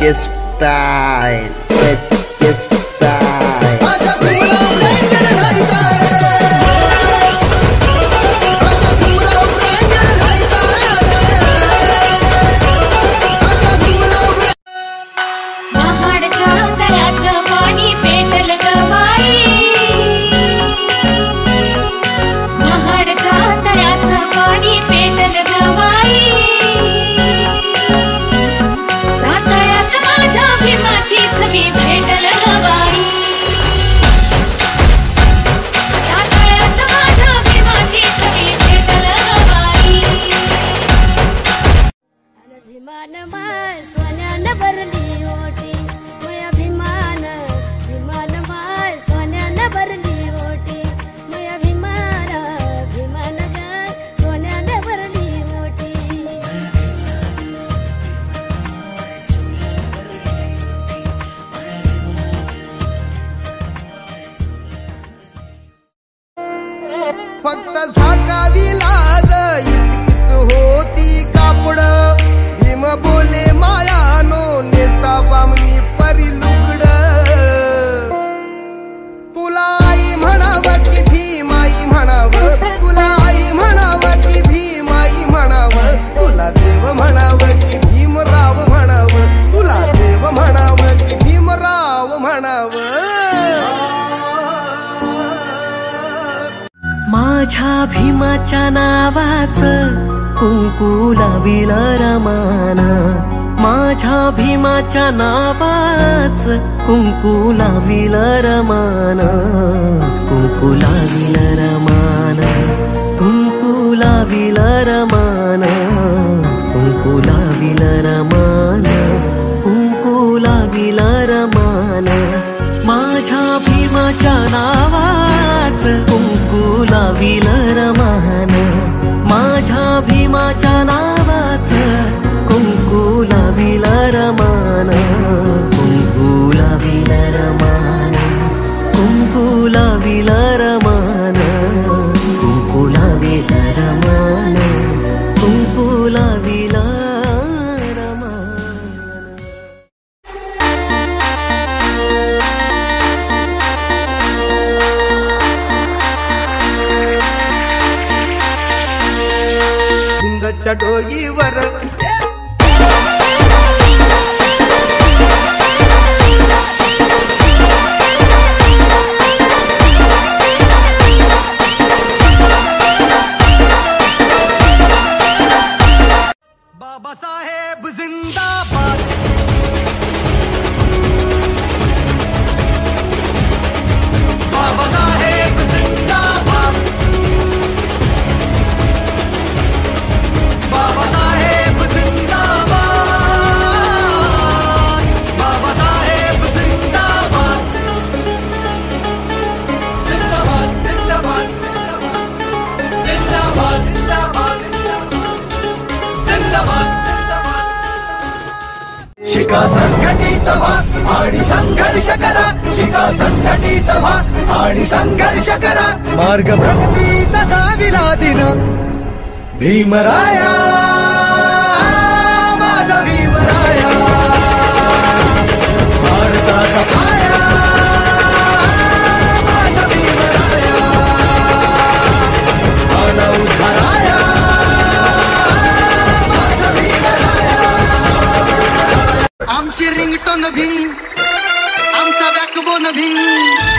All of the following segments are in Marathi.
के स्टाईल एच के फक्त झाकावी लाज इतकीच होती कापड. भीम बोले मायानो नेसा बामनी परी लुगड. तुला आई म्हणावं की भीम आई म्हणावं. तुला आई म्हणावं की भीम आई म्हणावं. तुला देव म्हणावं की भीमराव म्हणावं. तुला देव म्हणावं की भीमराव म्हणावं. माझ्या भीमाच्या नावाचं कुंकू रमाना माझ्या भीमाच्या नावाच कुंकू रमाना रमान रमाना लाविल रमाना कुंकू रमाना रमान रमाना माझ्या भीमाच्या नावाच कुंकू लाविल चटोगी वर। बाबा साहेब जिंदाबाद। ಶಿಖಾ ಸಂಘಟಿತವ ಆಡಿ ಸಂಘರ್ಷಕರ ಶಿಖಾ ಸಂಘಟಿತವ ಆಡಿ ಸಂಘರ್ಷಕರ ಮಾರ್ಗ ಪ್ರಗತಿ ತಾವಿಲಾದಿನ ಭೀಮರಾಯ आमचा बॅकबोन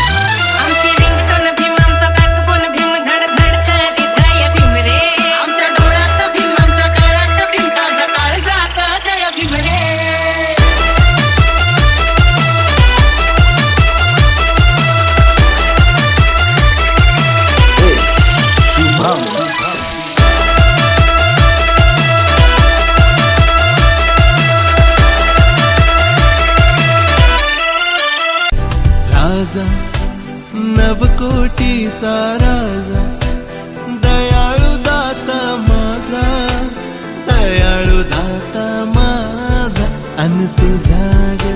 नवकोटीचा राजा दयाळू दाता माझा दयाळू दाता माझा आणि तुझा ग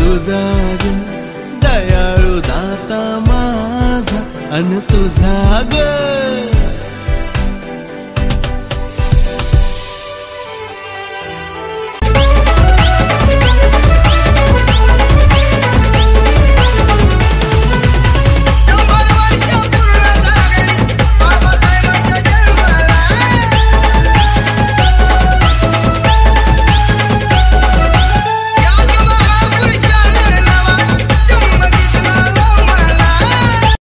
तुझा ग दयाळू दाता माझा आणि तुझा ग